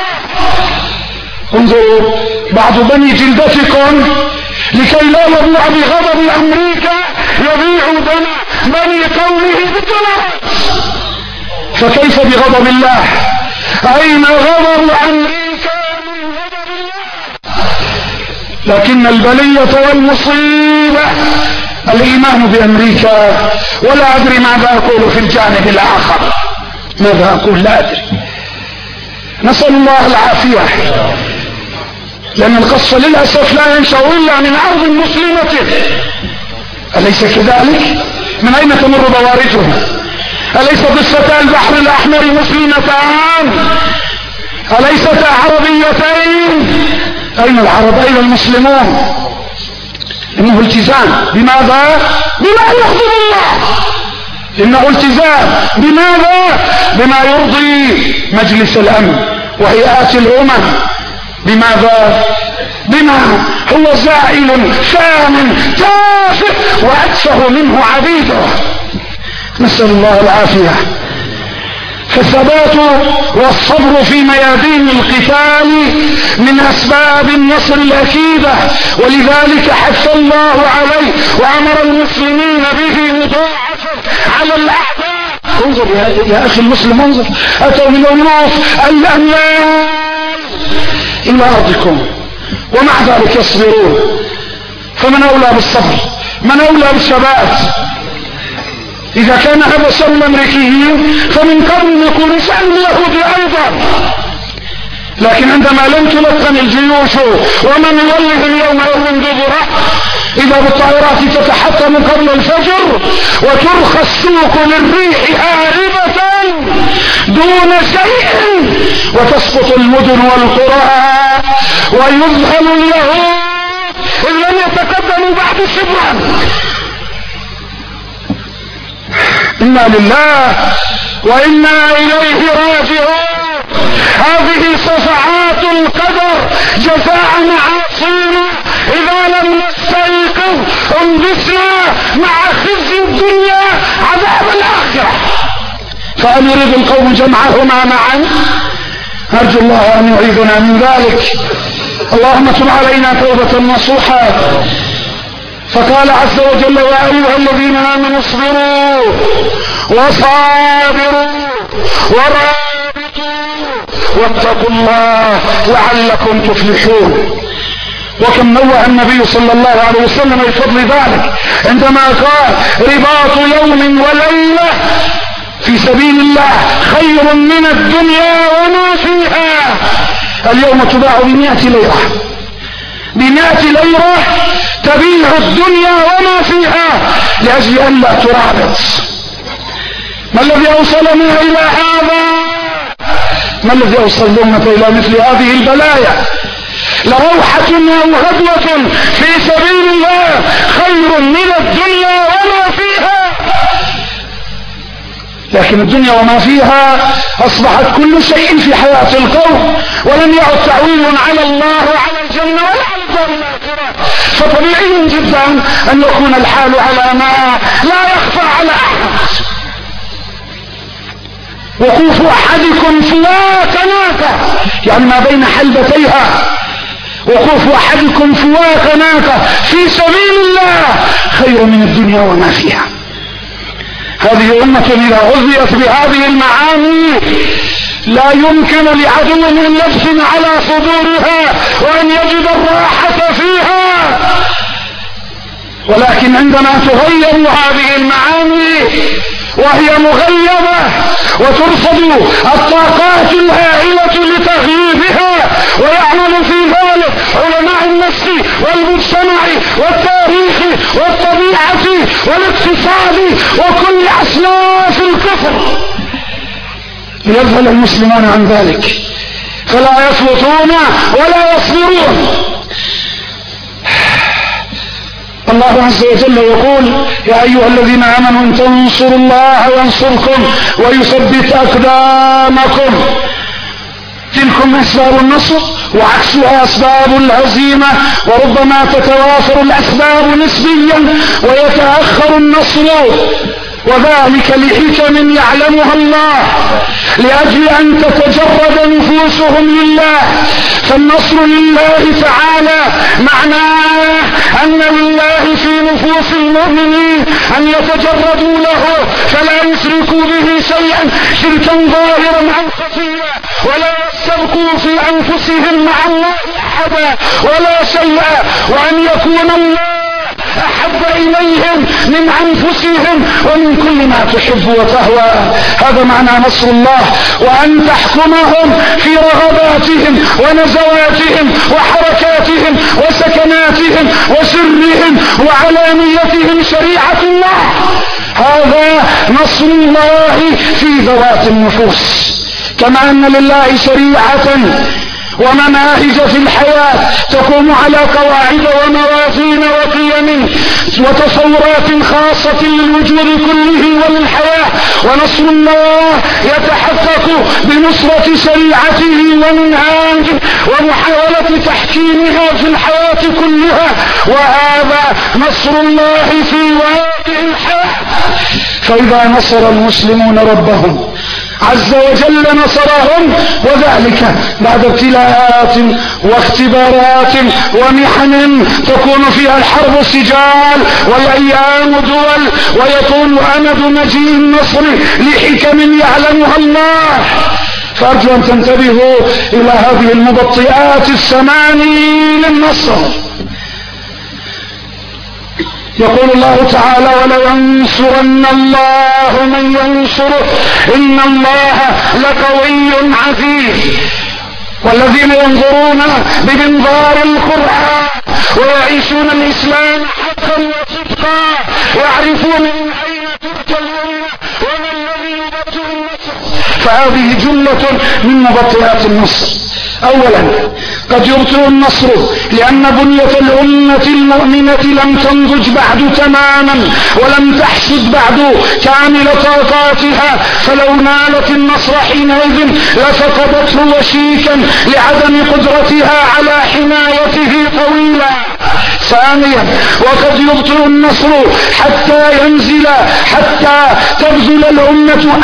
Speaker 1: انظروا بعض بني جلدتكم لكي لا يبيع بغضب أمريكا يبيع دم بني قومه بالدولار فكيف بغضب الله؟ أين غضب أمريكا من غضب الله؟ لكن البلية والمصيبة الإيمان بأمريكا ولا أدري ماذا أقول في الجانب الآخر. ماذا أقول؟ لا أدري. نسأل الله العافية. لأن القصة للأسف لا ينشأ إلا من أرض مسلمة أليس كذلك؟ من أين تمر بوارجها؟ أليس قصتا البحر الأحمر مسلمتان؟ أليستا عربيتين؟ أين العرب؟ أين المسلمون؟ إنه التزام بماذا؟ بما يغضب الله إنه التزام بماذا؟ بما يرضي مجلس الأمن وهيئات الأمم بماذا بما هو زائل فان تافه واتفه منه عبيده نسأل الله العافية. فالثبات والصبر في ميادين القتال من أسباب النصر الأكيدة ولذلك حث الله عليه وأمر المسلمين به مضاعفا على الأعداء. انظر يا, أخي المسلم انظر. اتوا من النوف الاموال إلى أرضكم ومع ذلك يصبرون فمن أولى بالصبر من أولى بالثبات إذا كان هذا شأن الأمريكيين فمن قبل يكون شأن اليهود أيضا. لكن عندما لم تلقن الجيوش ومن يولد اليوم يوم دبره إذا بالطائرات تتحطم قبل الفجر وترخى السوق للريح هاربة دون شيء. وتسقط المدن والقرى ويذهل اليهود. إن لم يتقدموا بعد شبرا إنا لله وإنا إليه راجعون. هذه صفعات القدر جزاء معاصينا. إذا لم نستيقظ انبسنا مع خزي الدنيا عذاب الآخرة. فأن يريد القوم جمعهما معا. أرجو الله أن يعيذنا من ذلك. اللهم تب علينا توبة نصوحا. فقال عز وجل يا أيها الذين آمنوا اصبروا وصابروا ورابطوا واتقوا الله لعلكم تفلحون. وكم نوه النبي صلى الله عليه وسلم بفضل ذلك عندما قال رباط يوم وليلة في سبيل الله خير من الدنيا وما فيها. اليوم تباع بمئة ليرة. بمئة ليرة تبيع الدنيا وما فيها لأجل أن لا ترابط. ما الذي أوصلنا إلى هذا؟ ما الذي أوصل الأمة إلى مثل هذه البلايا؟ لروحة أو غدوة في سبيل الله خير من الدنيا وما لكن الدنيا وما فيها أصبحت كل شيء في حياة القوم ولم يعد تعويل على الله وعلى الجنة ولا على الدار الآخرة فطبيعي جدا أن يكون الحال على ما لا يخفى على أحد. وقوف أحدكم فوات ناقة يعني ما بين حلبتيها. وقوف أحدكم فوات ناقة في سبيل الله خير من الدنيا وما فيها. هذه أمة إذا غذيت بهذه المعاني لا يمكن لعدو أن يدفن على صدورها وأن يجد الراحة فيها. ولكن عندما تغير هذه المعاني وهي مغيبة وترصد الطاقات الهائلة لتغييبها ويعمل في النفس والمجتمع والتاريخ والطبيعة والاقتصاد وكل أصناف الكفر. ليذهل المسلمون عن ذلك. فلا يفلطون ولا يصبرون. الله عز وجل يقول يا أيها الذين آمنوا إن تنصروا الله ينصركم ويثبت أقدامكم. تلكم أسباب النصر؟ وعكسها أسباب الهزيمة وربما تتوافر الأسباب نسبيا ويتأخر النصر. وذلك لحكم يعلمها الله. لأجل أن تتجرد نفوسهم لله. فالنصر لله تعالى معناه أن لله في نفوس المؤمنين أن يتجردوا له فلا يشركوا به شيئا شركا ظاهرا عن خفيا ولا يستبقوا في أنفسهم مع الله أحدا ولا شيئا وأن يكون الله أحب إليهم من أنفسهم ومن كل ما تحب وتهوى. هذا معنى نصر الله وأن تحكمهم في رغباتهم ونزواتهم وحركاتهم وسكناتهم وسرهم وعلانيتهم شريعة الله. هذا نصر الله في ذوات النفوس. كما أن لله شريعة ومناهج في الحياة تقوم على قواعد وموازين وقيم وتصورات خاصة للوجود كله وللحياة. ونصر الله يتحقق بنصرة شريعته ومنهاجه ومحاولة تحكيمها في الحياة كلها. وهذا نصر الله في واقع الحياة. فإذا نصر المسلمون ربهم عز وجل نصرهم وذلك بعد ابتلاءات واختبارات ومحن تكون فيها الحرب سجال والأيام دول ويطول امد مجيء النصر لحكم يعلمها الله. فأرجو أن تنتبهوا إلى هذه المبطئات الثماني للنصر. يقول الله تعالى ولينصرن الله من ينصره إن الله لقوي عزيز والذين ينظرون بمنظار القرآن ويعيشون الإسلام حقا وصدقا يعرفون من أين تؤتى الأمة وما الذي يبطئ النصر فهذه جملة من مبطئات النصر أولا قد يبطئ النصر لأن بنية الأمة المؤمنة لم تنضج بعد تماما ولم تحسد بعد كامل طاقاتها فلو نالت النصر حينئذ لفقدته وشيكا لعدم قدرتها على حمايته طويلا. ثانيا وقد يبطئ النصر حتى ينزل حتى تبذل الأمة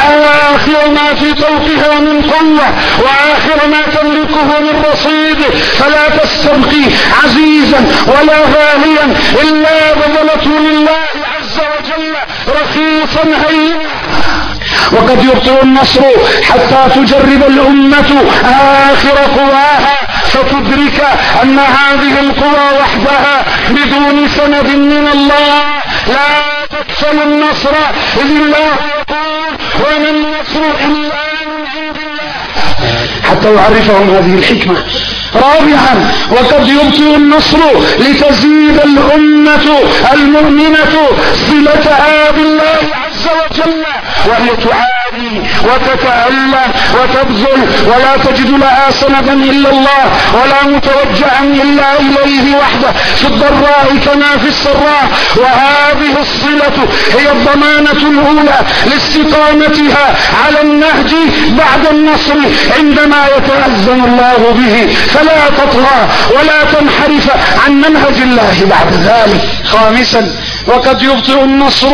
Speaker 1: آخر ما في طوقها من قوة وآخر ما تملكه من رصيد. فلا تستبقي عزيزا ولا غاليا إلا بذلته لله عز وجل رخيصا هينة وقد يبطئ النصر حتى تجرب الأمة آخر قواها. فتدرك أن هذه القوى وحدها بدون سند من الله. لا تكفل النصر إذ الله يقول وما النصر إلا من الله. حتى يعرفهم هذه الحكمة. رابعا وقد يبطئ النصر لتزيد الأمة المؤمنة صلتها بالله عز وجل وهي تعاني وتتألم وتبذل ولا تجد لها سندا إلا الله ولا متوجها إلا إليه وحده في الضراء كما في السراء. وهذه الصلة هي الضمانة الأولى لاستقامتها على النهج بعد النصر عندما يتأذن الله به. فلا تطغى ولا تنحرف عن منهج الله بعد ذلك. خامسا وقد يبطئ النصر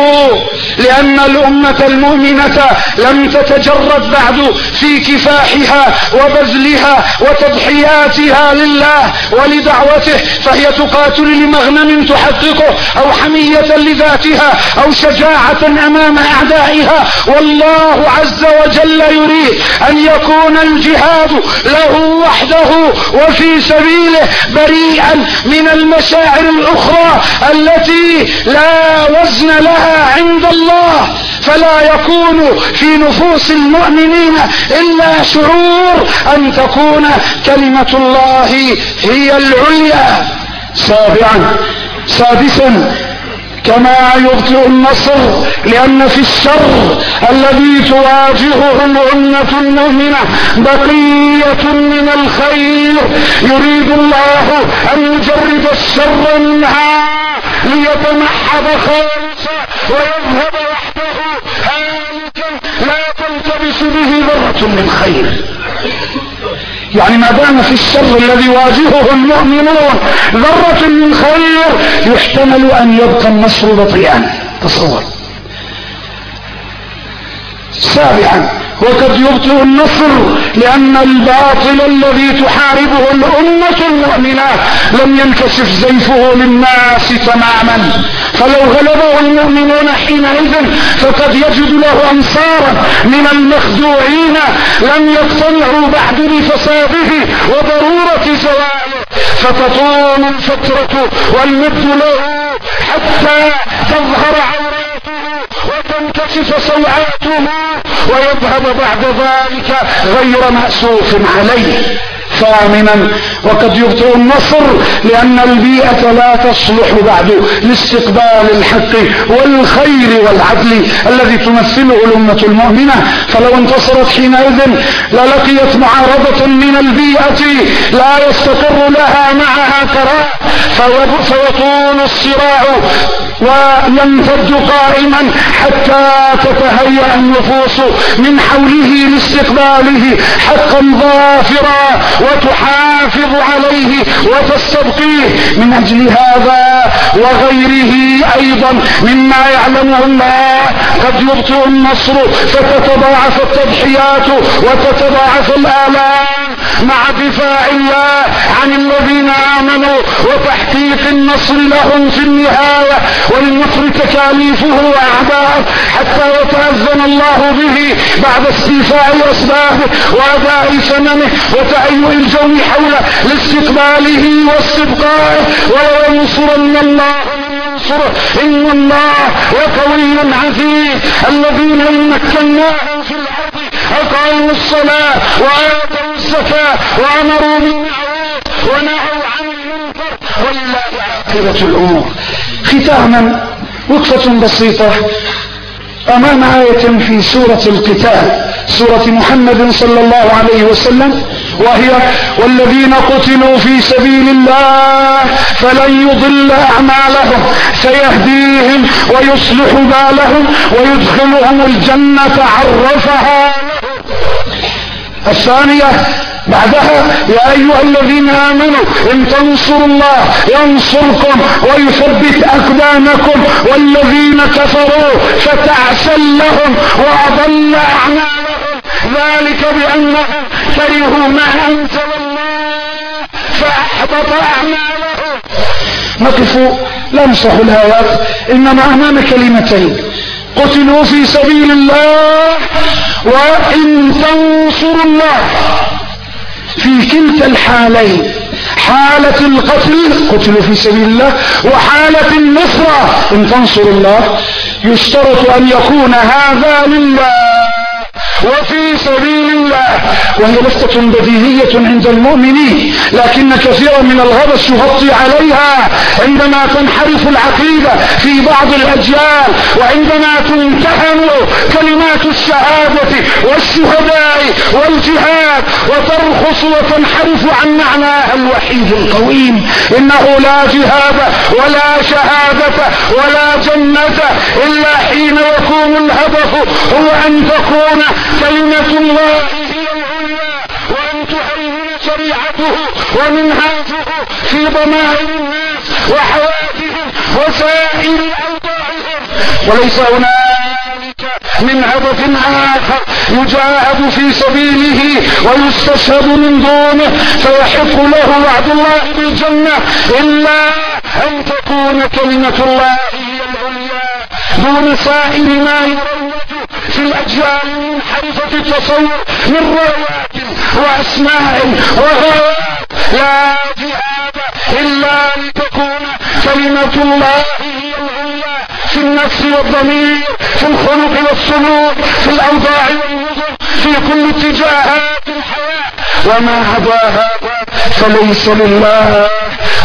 Speaker 1: لأن الأمة المؤمنة لم تتجرد بعد في كفاحها وبذلها وتضحياتها لله ولدعوته فهي تقاتل لمغنم تحققه أو حمية لذاتها أو شجاعة أمام أعدائها. والله عز وجل يريد أن يكون الجهاد له وحده وفي سبيله بريئا من المشاعر الأخرى التي لا وزن لها عند الله فلا يكون في نفوس المؤمنين إلا شعور أن تكون كلمة الله هي العليا. سابعا. سادسا. كما يبطئ النصر لأن في الشر الذي تواجهه الأمة المؤمنة بقية من الخير. يريد الله أن يجرد الشر منها. ليتمحض خالصا ويذهب وحده هالكا لا تلتبس به ذرة من خير. يعني ما دام في الشر الذي يواجهه المؤمنون ذرة من خير يحتمل أن يبقى النصر بطيئا. تصور. سابعا وقد يبطئ النصر لأن الباطل الذي تحاربه الأمة المؤمنة لم ينكشف زيفه للناس تماما. فلو غلبه المؤمنون حينئذ فقد يجد له أنصارا من المخدوعين لم يقتنعوا بعد بفساده وضرورة زواله فتطول الفترة والمد له حتى تظهر وتنكشف سوعاته ويذهب بعد ذلك غير مأسوف عليه. ثامنا وقد يبطئ النصر لأن البيئة لا تصلح بعد لاستقبال الحق والخير والعدل الذي تمثله الأمة المؤمنة. فلو انتصرت حينئذ للقيت معارضة من البيئة لا يستقر لها معها قرار. فيطول الصراع ويمتد قائما حتى تتهيأ النفوس من حوله لاستقباله حقا ظافرا وتحافظ عليه وتستبقيه. من أجل هذا وغيره أيضا مما يعلمه الله قد يبطئ النصر فتتضاعف التضحيات وتتضاعف الآلام مع دفاع الله عن الذين آمنوا وتحقيق النصر لهم في النهاية وللنصر تكاليفه وأعداءه حتى يتأذن الله به بعد استيفاء أسبابه وأداء ثمنه وتهيئ الجو حوله لاستقباله واستبقائه. ولينصرن الله ينصره إن الله لقوي عزيز. الذين إن مكناهم في الأرض أقاموا الصلاة وآتوا الزكاة وأمروا بالمعروف ونهوا ولله عاقبة الأمور. ختاما وقفة بسيطة. أمام آية في سورة القتال سورة محمد صلى الله عليه وسلم وهي والذين قتلوا في سبيل الله فلن يضل أعمالهم سيهديهم ويصلح بالهم ويدخلهم الجنة عرفها الثانية بعدها يا أيها الذين آمنوا إن تنصروا الله ينصركم ويثبت أقدامكم والذين كفروا فتعسا لهم وأضل أعمالهم. ذلك بأنهم كرهوا ما أنزل الله فأحبط أعمالهم. نقف لا نشرح الآيات إنما أمام كلمتين. قتلوا في سبيل الله وإن تنصروا الله. في كلتا الحالين. حالة القتل قتلوا في سبيل الله وحالة النصرة. إن تنصروا الله يشترط أن يكون هذا لله. وفي سبيل الله وهي لفتة بديهية عند المؤمنين لكن كثيرا من الغبش يغطي عليها عندما تنحرف العقيدة في بعض الأجيال وعندما تمتحن كلمات الشهادة والشهداء والجهاد وترخص وتنحرف عن معناها الوحيد القويم. إنه لا جهاد ولا شهادة ولا جنة إلا حين يكون الهدف هو أن تكون كلمة الله هي العليا وأن تهيمن شريعته ومنهاجه في ضمائر الناس وحياتهم وسائر أوضاعهم وليس هنالك من هدف آخر يجاهد في سبيله ويستشهد من دونه فيحق له وعد الله بالجنة إلا أن تكون كلمة الله هي العليا. دون سائر ما يروج في الأجيال المنحرفة التصور من روايات وأسماء وغايات لا جهاد إلا لتكون كلمة الله هي العليا في النفس والضمير في الخلق والسلوك في الأوضاع والنظر في كل اتجاهات الحياة. وما عدا هذا فليس لله.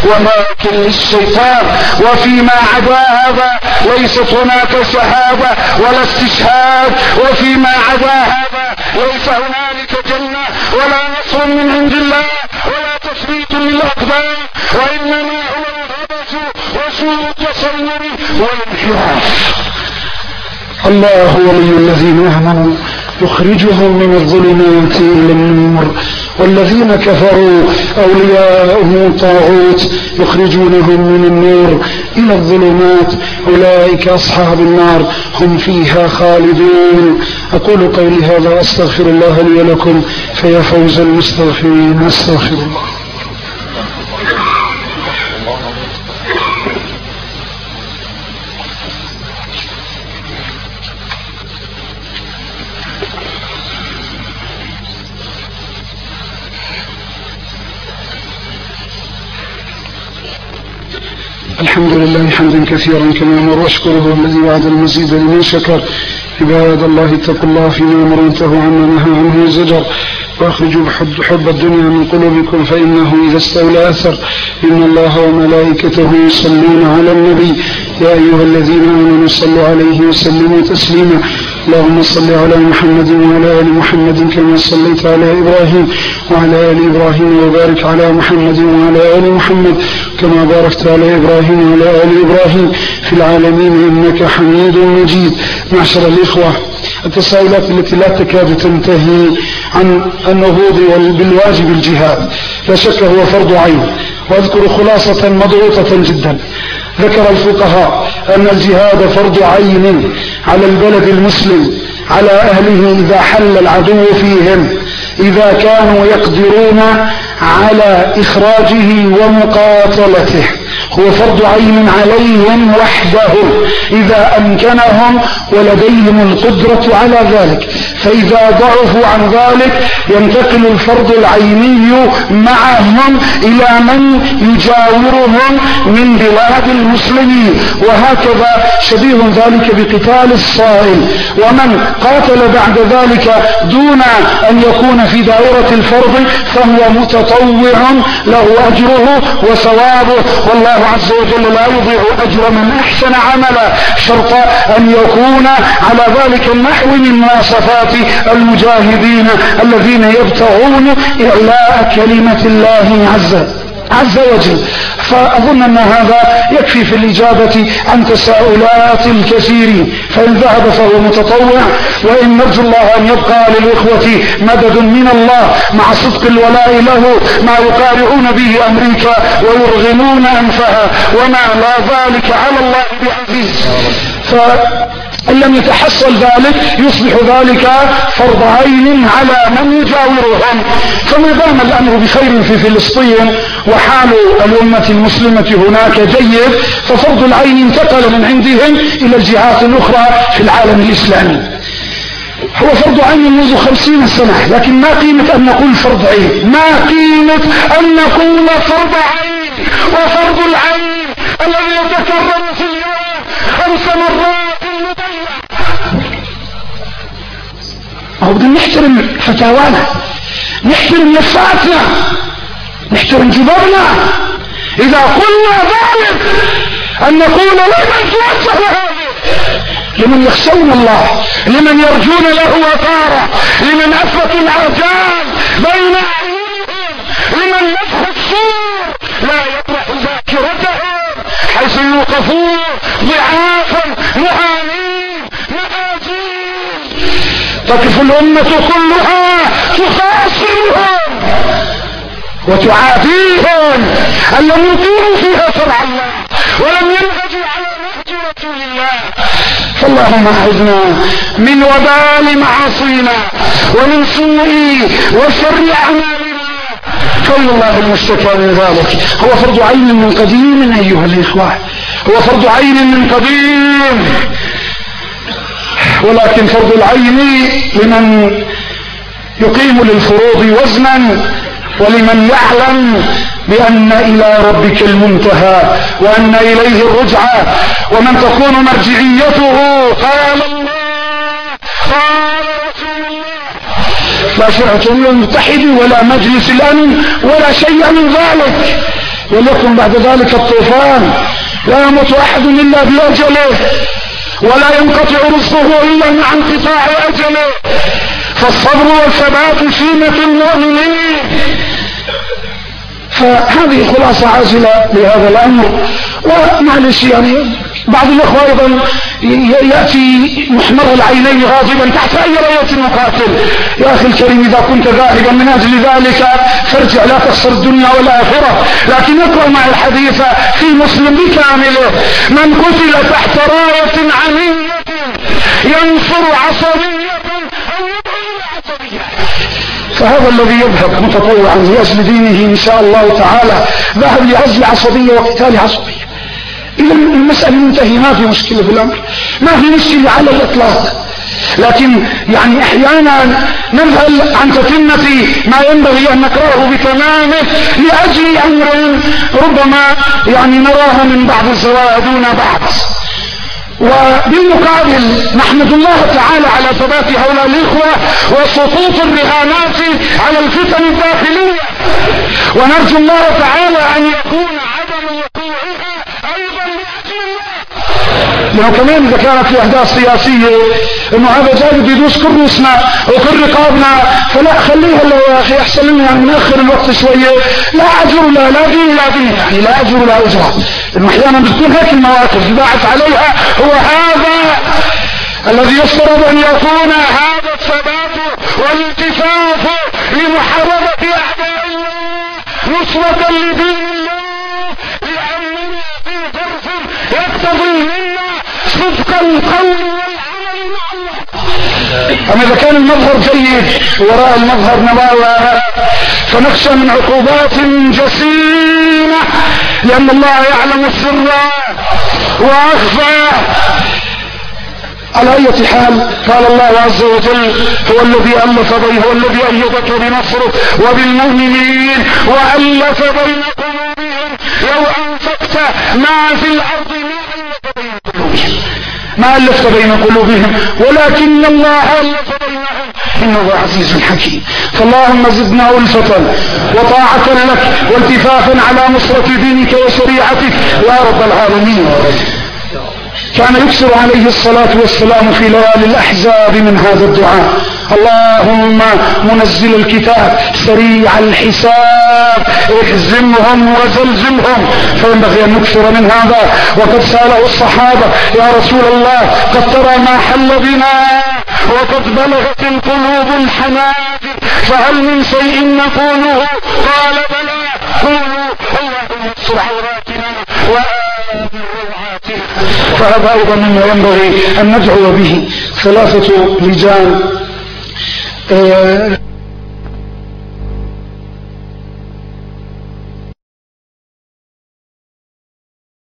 Speaker 1: ولكن للشيطان وفيما عدا هذا ليست هناك شهادة ولا استشهاد وفيما عدا هذا ليس هنالك جنة ولا نصر من عند الله ولا تثبيت للأقدام وإنما هو الهدف وسوء التصور والانحراف. الله ولي الذين آمنوا يخرجهم من الظلمات إلى النور. والذين كفروا أولياءهم الطاغوت يخرجونهم من النور إلى الظلمات. أولئك أصحاب النار هم فيها خالدون. أقول قولي هذا وأستغفر الله لي ولكم فيا فوز المستغفرين. أستغفر الله. الحمد لله حمدا كثيرا كما أمر واشكره الذي وعد المزيد لمن شكر. عباد الله اتقوا الله فيما أمر وانتهوا عما نهى عنه الزجر. واخرجوا حب, حب الدنيا من قلوبكم فإنه إذا استولى أثر. إن الله وملائكته يصلون على النبي. يا أيها الذين آمنوا صلوا عليه وسلموا تسليما. اللهم صل على محمد وعلى آل محمد كما صليت على إبراهيم. وعلى آل إبراهيم وبارك على محمد وعلى آل محمد. كما باركت على إبراهيم وعلى آل إبراهيم في العالمين إنك حميد مجيد. معشر الإخوة التساؤلات التي لا تكاد تنتهي عن النهوض بالواجب الجهاد. لا شك هو فرض عين وأذكر خلاصة مضغوطة جدا. ذكر الفقهاء أن الجهاد فرض عين على البلد المسلم على أهله إذا حل العدو فيهم إذا كانوا يقدرون على إخراجه ومقاتلته. هو فرض عين عليهم وحدهم إذا أمكنهم ولديهم القدرة على ذلك. فإذا ضعفوا عن ذلك ينتقل الفرض العيني معهم إلى من يجاورهم من بلاد المسلمين. وهكذا شبيه ذلك بقتال الصائل ومن قاتل بعد ذلك دون أن يكون في دائرة الفرض فهو متطوع له أجره وثوابه. والله عز وجل لا يضيع أجر من أحسن عملا. شرط أن يكون على ذلك النحو من مواصفات المجاهدين الذين يبتغون إعلاء كلمة الله عز عز وجل. فأظن أن هذا يكفي في الإجابة عن تساؤلات الكثيرين فإن ذهب فهو متطوع. وإن نرجو الله أن يبقى للإخوة مدد من الله مع صدق الولاء له ما يقارعون به أمريكا ويرغمون أنفها. وما لا ذلك على الله بعزيز. إن لم يتحصل ذلك يصبح ذلك فرض عين على من يجاورهم فما دام الأمر بخير في فلسطين وحال الأمة المسلمة هناك جيد ففرض العين انتقل من عندهم إلى الجهات الأخرى في العالم الإسلامي. هو فرض عين منذ خمسين سنة لكن ما قيمة أن نقول فرض عين؟ ما قيمة أن نقول فرض عين؟ وفرض العين الذي يتكرر في اليوم خمس مرات هو بدنا نحترم فتاوانا نحترم نفاتنا نحترم جبرنا إذا قلنا ذلك أن نقول لمن توسع هذه لمن يخشون الله لمن يرجون له وقارا لمن أثبتوا العرجان بين أعينهم لمن نفخ الصور لا يطرح ذاكرتهم حيث يوقفون ضعافا معانين تقف الأمة كلها تخاصمهم وتعاديهم أن لم يقيموا فيها شرع الله ولم ينهجوا على نهج رسول الله. فاللهم أعذنا من وبال معاصينا ومن سوء وشر أعمالنا. فالله المشتكى من ذلك. هو فرض عين من قديم أيها الإخوة. هو فرض عين من قديم. ولكن فرض العين لمن يقيم للفروض وزنا ولمن يعلم بأن إلى ربك المنتهى وأن إليه الرجعة ومن تكون مرجعيته. قال الله. قال رسول الله. لا شرعة المتحد ولا مجلس الأمن ولا شيء من ذلك. وليكن بعد ذلك الطوفان. لا يموت أحد إلا بأجله. ولا ينقطع رزقه إلا مع انقطاع أجله. فالصبر والثبات سيمة المؤمنين. فهذه خلاصة عاجلة لهذا الأمر. ومعلش يعني بعض الأخوة أيضا يأتي محمر العينين غاضبا تحت أي راية مقاتل. يا أخي الكريم إذا كنت ذاهبا من أجل ذلك فارجع لا تخسر الدنيا والآخرة لكن اقرأ مع الحديث في مسلم بكامله. من قتل تحت راية عنية ينصر عصبية أو فهذا الذي يذهب متطوعا لأجل دينه إن شاء الله تعالى. ذهب لعزل عصبية وقتال عصبية. إذا المسألة منتهية ما في مشكلة في الأمر. ما في مشكلة على الإطلاق. لكن يعني أحيانا نذهل عن تتمة ما ينبغي أن نقرأه بتمامه لأجل أمر ربما يعني نراها من بعض الزوايا دون بعض. وبالمقابل نحمد الله تعالى على ثبات هؤلاء الإخوة وسقوط الرهانات على الفتن الداخلية. ونرجو الله تعالى أن يكون عدم وقوعها لأنه كمان إذا كانت في أحداث سياسية. إنه هذا جاي بده يدوس كل روسنا وكل رقابنا. فلا خليها لو يا أخي أحسن لنا يعني نأخر الوقت شوية. لا أجر لا لا دين لا دين. يعني لا أجر لا أجر. إنه أحيانا بتكون هيك المواقف يبعث عليها. هو هذا الذي يفترض أن يكون. هذا الثبات والالتفاف لمحاربة أعداء الله نصرة لدين الله لأننا في ظرف يقتضي منا أما إذا كان المظهر جيد وراء المظهر نوايا فنخشى من عقوبات جسيمة لأن الله يعلم السر وأخفى. على أي حال قال الله عز وجل هو الذي ألف بين هو الذي أيدك بنصره وبالمؤمنين وألف بين قلوبهم لو أنفقت ما في الأرض ما ألفت بين قلوبهم ولكن الله بينهم إنه عزيز حكيم فاللهم زدنا ألفة وطاعة لك والتفافا على نصرة دينك وشريعتك. يا رب العالمين. كان يكثر عليه الصلاة والسلام في ليالي الأحزاب من هذا الدعاء. اللهم منزل الكتاب سريع الحساب اهزمهم وزلزلهم فينبغي أن نكثر من هذا. وقد سأله الصحابة يا رسول الله قد ترى ما حل بنا؟ وقد بلغت القلوب الحناجر فهل من شيء نقوله؟ قال بلى قولوا اللهم استر عوراتنا فهذا أيضا مما ينبغي أن ندعو به. ثلاثة لجان Uh,